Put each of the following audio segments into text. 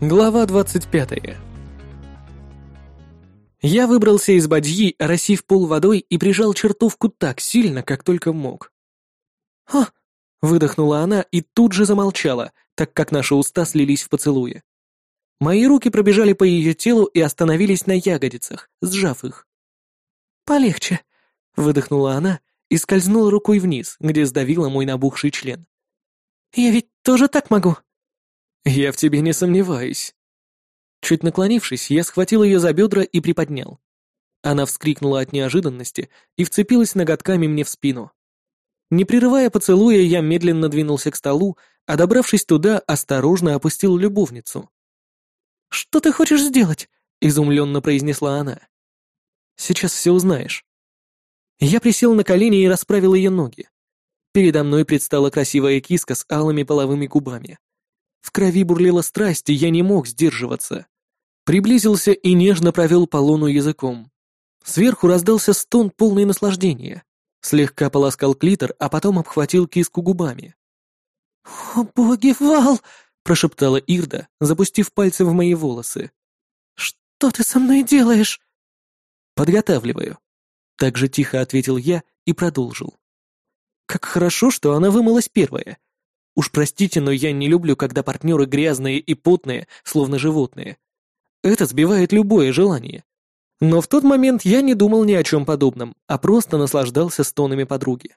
Глава 25. Я выбрался из бадьи, оросив пол водой и прижал чертовку так сильно, как только мог. «Ха!» — выдохнула она и тут же замолчала, так как наши уста слились в поцелуе. Мои руки пробежали по ее телу и остановились на ягодицах, сжав их. «Полегче», — выдохнула она и скользнула рукой вниз, где сдавила мой набухший член. «Я ведь тоже так могу?» «Я в тебе не сомневаюсь». Чуть наклонившись, я схватил ее за бедра и приподнял. Она вскрикнула от неожиданности и вцепилась ноготками мне в спину. Не прерывая поцелуя, я медленно двинулся к столу, а добравшись туда, осторожно опустил любовницу. «Что ты хочешь сделать?» — изумленно произнесла она. «Сейчас все узнаешь». Я присел на колени и расправил ее ноги. Передо мной предстала красивая киска с алыми половыми губами. В крови бурлила страсть, и я не мог сдерживаться. Приблизился и нежно провел по луну языком. Сверху раздался стон полный наслаждения. Слегка полоскал клитор, а потом обхватил киску губами. «О, боги, Вал!» — прошептала Ирда, запустив пальцы в мои волосы. «Что ты со мной делаешь?» «Подготавливаю», — так же тихо ответил я и продолжил. «Как хорошо, что она вымылась первая, Уж простите, но я не люблю, когда партнеры грязные и потные, словно животные. Это сбивает любое желание. Но в тот момент я не думал ни о чем подобном, а просто наслаждался стонами подруги.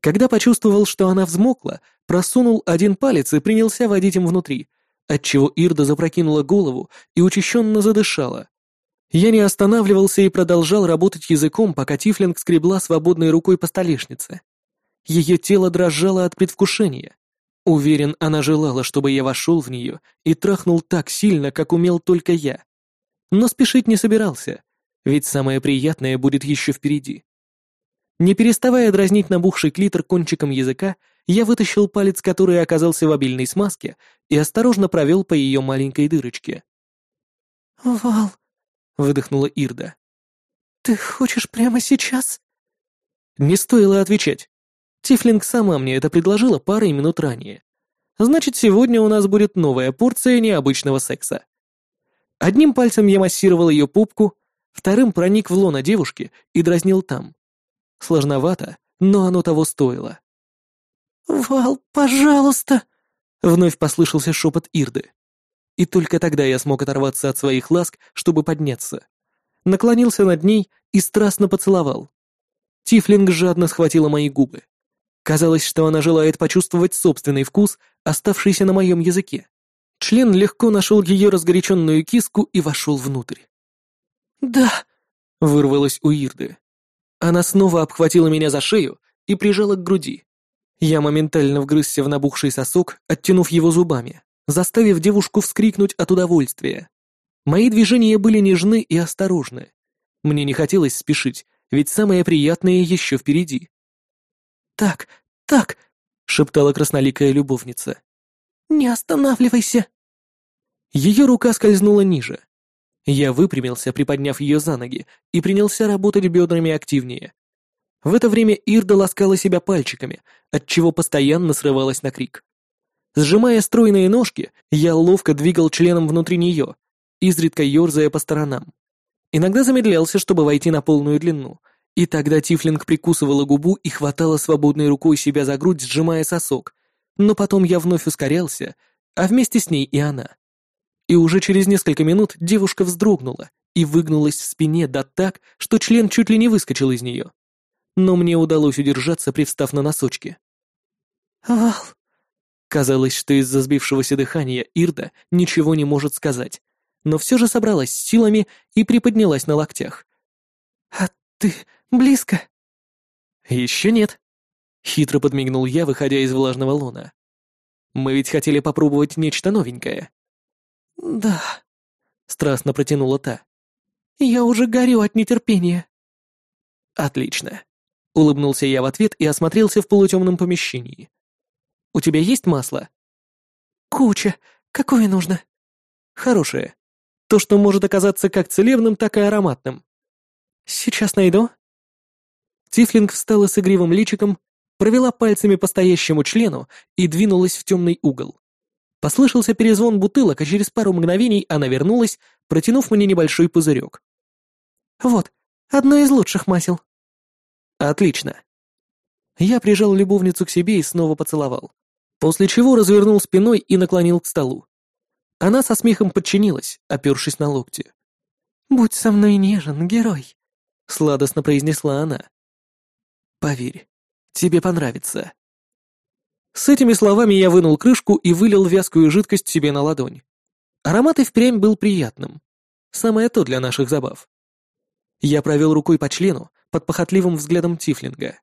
Когда почувствовал, что она взмокла, просунул один палец и принялся водить им внутри, отчего Ирда запрокинула голову и учащенно задышала. Я не останавливался и продолжал работать языком, пока Тифлинг скребла свободной рукой по столешнице. Ее тело дрожало от предвкушения. Уверен, она желала, чтобы я вошел в нее и трахнул так сильно, как умел только я. Но спешить не собирался, ведь самое приятное будет еще впереди. Не переставая дразнить набухший клитор кончиком языка, я вытащил палец, который оказался в обильной смазке, и осторожно провел по ее маленькой дырочке. «Вал», — выдохнула Ирда, — «ты хочешь прямо сейчас?» Не стоило отвечать. Тифлинг сама мне это предложила парой минут ранее. Значит, сегодня у нас будет новая порция необычного секса. Одним пальцем я массировал ее пупку, вторым проник в лоно девушки и дразнил там. Сложновато, но оно того стоило. «Вал, пожалуйста!» — вновь послышался шепот Ирды. И только тогда я смог оторваться от своих ласк, чтобы подняться. Наклонился над ней и страстно поцеловал. Тифлинг жадно схватила мои губы. Казалось, что она желает почувствовать собственный вкус, оставшийся на моем языке. Член легко нашел ее разгоряченную киску и вошел внутрь. «Да!» — вырвалось у Ирды. Она снова обхватила меня за шею и прижала к груди. Я моментально вгрызся в набухший сосок, оттянув его зубами, заставив девушку вскрикнуть от удовольствия. Мои движения были нежны и осторожны. Мне не хотелось спешить, ведь самое приятное еще впереди. «Так, так!» — шептала красноликая любовница. «Не останавливайся!» Ее рука скользнула ниже. Я выпрямился, приподняв ее за ноги, и принялся работать бедрами активнее. В это время Ирда ласкала себя пальчиками, отчего постоянно срывалась на крик. Сжимая стройные ножки, я ловко двигал членом внутри нее, изредка ерзая по сторонам. Иногда замедлялся, чтобы войти на полную длину, и тогда Тифлинг прикусывала губу и хватала свободной рукой себя за грудь, сжимая сосок. Но потом я вновь ускорялся, а вместе с ней и она. И уже через несколько минут девушка вздрогнула и выгнулась в спине да так, что член чуть ли не выскочил из нее. Но мне удалось удержаться, привстав на носочки. «Вал!» Казалось, что из-за сбившегося дыхания Ирда ничего не может сказать, но все же собралась с силами и приподнялась на локтях. «А ты Близко?» «Еще нет», — хитро подмигнул я, выходя из влажного лона. «Мы ведь хотели попробовать нечто новенькое». «Да», — страстно протянула та. «Я уже горю от нетерпения». «Отлично», — улыбнулся я в ответ и осмотрелся в полутемном помещении. «У тебя есть масло?» «Куча. Какое нужно?» «Хорошее. То, что может оказаться как целебным, так и ароматным». «Сейчас найду», Тифлинг встала с игривым личиком, провела пальцами по стоящему члену и двинулась в темный угол. Послышался перезвон бутылок, а через пару мгновений она вернулась, протянув мне небольшой пузырек. «Вот, одно из лучших масел». «Отлично». Я прижал любовницу к себе и снова поцеловал, после чего развернул спиной и наклонил к столу. Она со смехом подчинилась, опершись на локти. «Будь со мной нежен, герой», — сладостно произнесла она. «Поверь, тебе понравится». С этими словами я вынул крышку и вылил вязкую жидкость себе на ладонь. Аромат и впрямь был приятным. Самое то для наших забав. Я провел рукой по члену, под похотливым взглядом Тифлинга.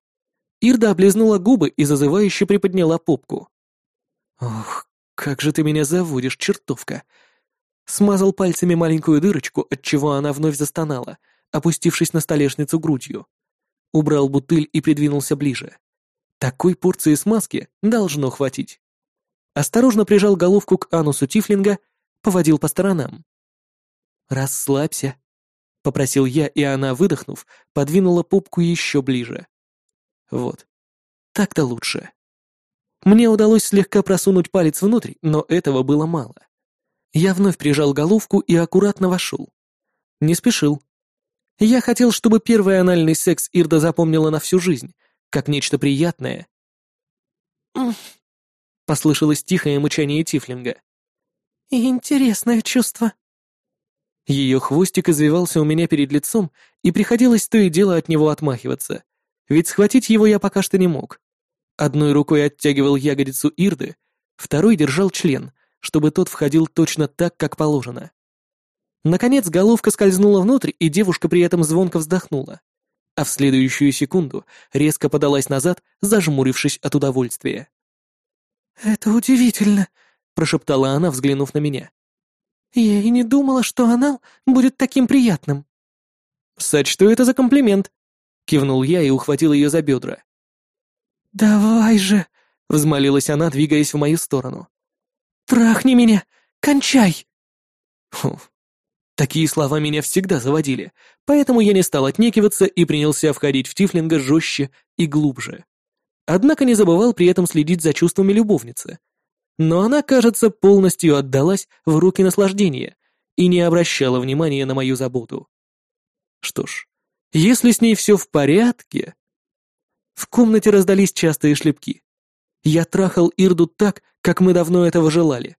Ирда облизнула губы и зазывающе приподняла попку. «Ох, как же ты меня заводишь, чертовка!» Смазал пальцами маленькую дырочку, отчего она вновь застонала, опустившись на столешницу грудью. Убрал бутыль и придвинулся ближе. Такой порции смазки должно хватить. Осторожно прижал головку к анусу Тифлинга, поводил по сторонам. «Расслабься», — попросил я, и она, выдохнув, подвинула попку еще ближе. «Вот. Так-то лучше». Мне удалось слегка просунуть палец внутрь, но этого было мало. Я вновь прижал головку и аккуратно вошел. Не спешил. Я хотел, чтобы первый анальный секс Ирда запомнила на всю жизнь, как нечто приятное. Послышалось тихое мычание Тифлинга. «Интересное чувство». Ее хвостик извивался у меня перед лицом, и приходилось то и дело от него отмахиваться, ведь схватить его я пока что не мог. Одной рукой оттягивал ягодицу Ирды, второй держал член, чтобы тот входил точно так, как положено. Наконец головка скользнула внутрь, и девушка при этом звонко вздохнула а в следующую секунду резко подалась назад, зажмурившись от удовольствия. «Это удивительно», — прошептала она, взглянув на меня. «Я и не думала, что анал будет таким приятным». «Сочту это за комплимент», — кивнул я и ухватил ее за бедра. «Давай же», — взмолилась она, двигаясь в мою сторону. «Трахни меня! Кончай!» Фу, Такие слова меня всегда заводили, поэтому я не стал отнекиваться и принялся входить в Тифлинга жестче и глубже. Однако не забывал при этом следить за чувствами любовницы. Но она, кажется, полностью отдалась в руки наслаждения и не обращала внимания на мою заботу. Что ж, если с ней все в порядке... В комнате раздались частые шлепки. Я трахал Ирду так, как мы давно этого желали.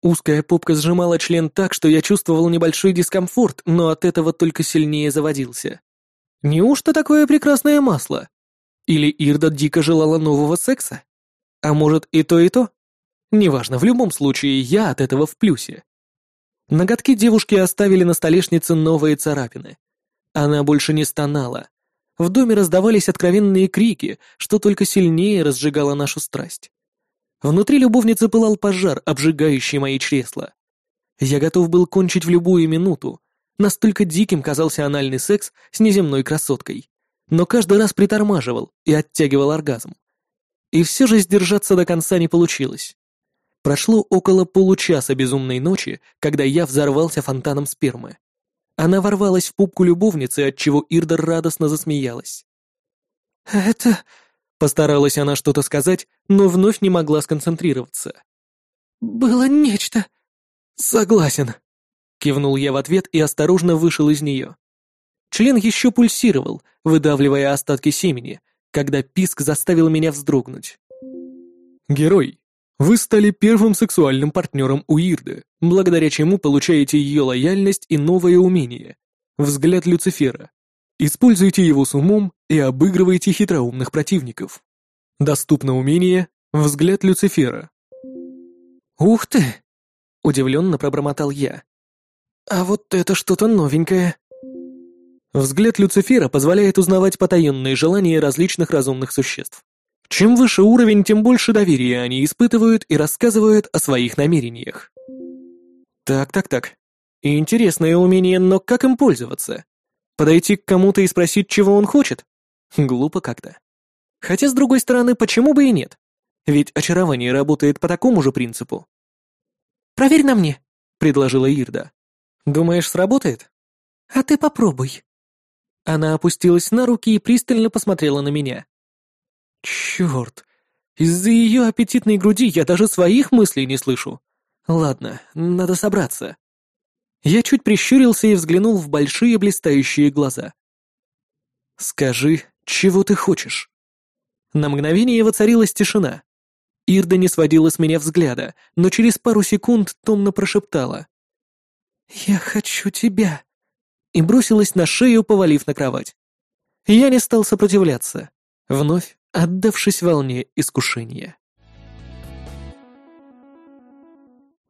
Узкая попка сжимала член так, что я чувствовал небольшой дискомфорт, но от этого только сильнее заводился. Неужто такое прекрасное масло? Или Ирда дико желала нового секса? А может и то, и то? Неважно, в любом случае, я от этого в плюсе. Ноготки девушки оставили на столешнице новые царапины. Она больше не стонала. В доме раздавались откровенные крики, что только сильнее разжигало нашу страсть. Внутри любовницы пылал пожар, обжигающий мои чресла. Я готов был кончить в любую минуту. Настолько диким казался анальный секс с неземной красоткой. Но каждый раз притормаживал и оттягивал оргазм. И все же сдержаться до конца не получилось. Прошло около получаса безумной ночи, когда я взорвался фонтаном спермы. Она ворвалась в пупку любовницы, отчего Ирдер радостно засмеялась. «Это... Постаралась она что-то сказать, но вновь не могла сконцентрироваться. «Было нечто». «Согласен», — кивнул я в ответ и осторожно вышел из нее. Член еще пульсировал, выдавливая остатки семени, когда писк заставил меня вздрогнуть. «Герой, вы стали первым сексуальным партнером у Ирды, благодаря чему получаете ее лояльность и новое умение — взгляд Люцифера. Используйте его с умом и обыгрывайте хитроумных противников. Доступно умение «Взгляд Люцифера». «Ух ты!» — удивленно пробормотал я. «А вот это что-то новенькое». Взгляд Люцифера позволяет узнавать потаенные желания различных разумных существ. Чем выше уровень, тем больше доверия они испытывают и рассказывают о своих намерениях. Так-так-так. Интересное умение, но как им пользоваться? Подойти к кому-то и спросить, чего он хочет? Глупо как-то. Хотя, с другой стороны, почему бы и нет? Ведь очарование работает по такому же принципу. «Проверь на мне», — предложила Ирда. «Думаешь, сработает?» «А ты попробуй». Она опустилась на руки и пристально посмотрела на меня. «Черт! Из-за ее аппетитной груди я даже своих мыслей не слышу. Ладно, надо собраться. Я чуть прищурился и взглянул в большие блистающие глаза. «Скажи, чего ты хочешь?» На мгновение воцарилась тишина. Ирда не сводила с меня взгляда, но через пару секунд томно прошептала. «Я хочу тебя!» и бросилась на шею, повалив на кровать. Я не стал сопротивляться, вновь отдавшись волне искушения.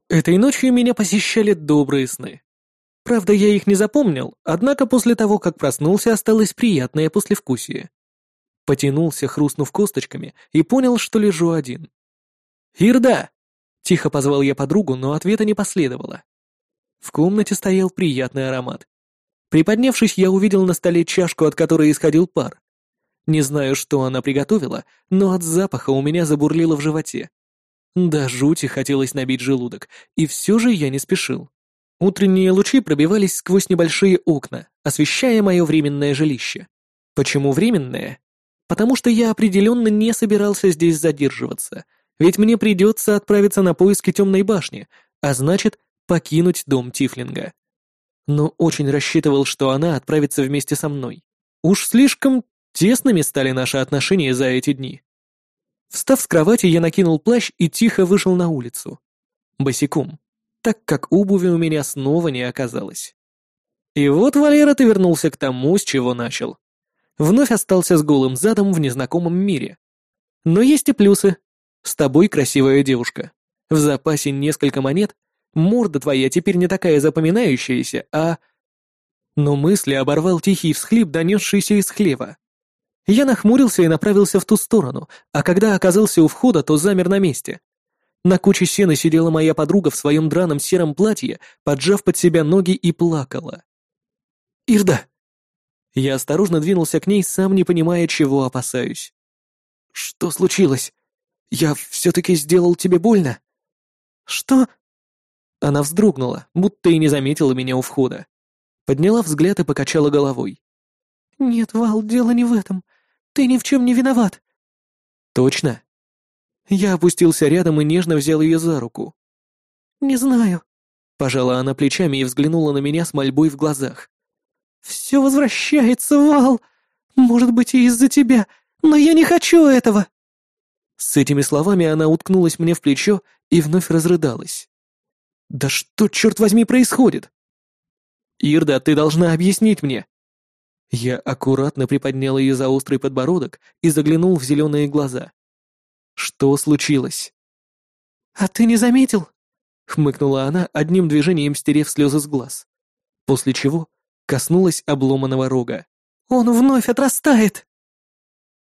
Этой ночью меня посещали добрые сны. Правда, я их не запомнил, однако после того, как проснулся, осталось приятное послевкусие. Потянулся, хрустнув косточками, и понял, что лежу один. «Ирда!» — тихо позвал я подругу, но ответа не последовало. В комнате стоял приятный аромат. Приподнявшись, я увидел на столе чашку, от которой исходил пар. Не знаю, что она приготовила, но от запаха у меня забурлило в животе. Да жути хотелось набить желудок, и все же я не спешил. Утренние лучи пробивались сквозь небольшие окна, освещая мое временное жилище. Почему временное? Потому что я определенно не собирался здесь задерживаться, ведь мне придется отправиться на поиски темной башни, а значит, покинуть дом Тифлинга. Но очень рассчитывал, что она отправится вместе со мной. Уж слишком тесными стали наши отношения за эти дни. Встав с кровати, я накинул плащ и тихо вышел на улицу. Босиком, так как обуви у меня снова не оказалось. И вот, Валера, ты вернулся к тому, с чего начал. Вновь остался с голым задом в незнакомом мире. Но есть и плюсы. С тобой красивая девушка. В запасе несколько монет, морда твоя теперь не такая запоминающаяся, а... Но мысли оборвал тихий всхлип, донесшийся из хлева. Я нахмурился и направился в ту сторону, а когда оказался у входа, то замер на месте. На куче сена сидела моя подруга в своем драном сером платье, поджав под себя ноги и плакала. «Ирда!» Я осторожно двинулся к ней, сам не понимая, чего опасаюсь. «Что случилось? Я все-таки сделал тебе больно?» «Что?» Она вздрогнула, будто и не заметила меня у входа. Подняла взгляд и покачала головой. «Нет, Вал, дело не в этом. Ты ни в чем не виноват». «Точно?» Я опустился рядом и нежно взял ее за руку. «Не знаю». Пожала она плечами и взглянула на меня с мольбой в глазах. «Все возвращается, Вал. Может быть, и из-за тебя, но я не хочу этого». С этими словами она уткнулась мне в плечо и вновь разрыдалась. «Да что, черт возьми, происходит?» «Ирда, ты должна объяснить мне», я аккуратно приподнял ее за острый подбородок и заглянул в зеленые глаза. Что случилось? «А ты не заметил?» — хмыкнула она, одним движением стерев слезы с глаз. После чего коснулась обломанного рога. «Он вновь отрастает!»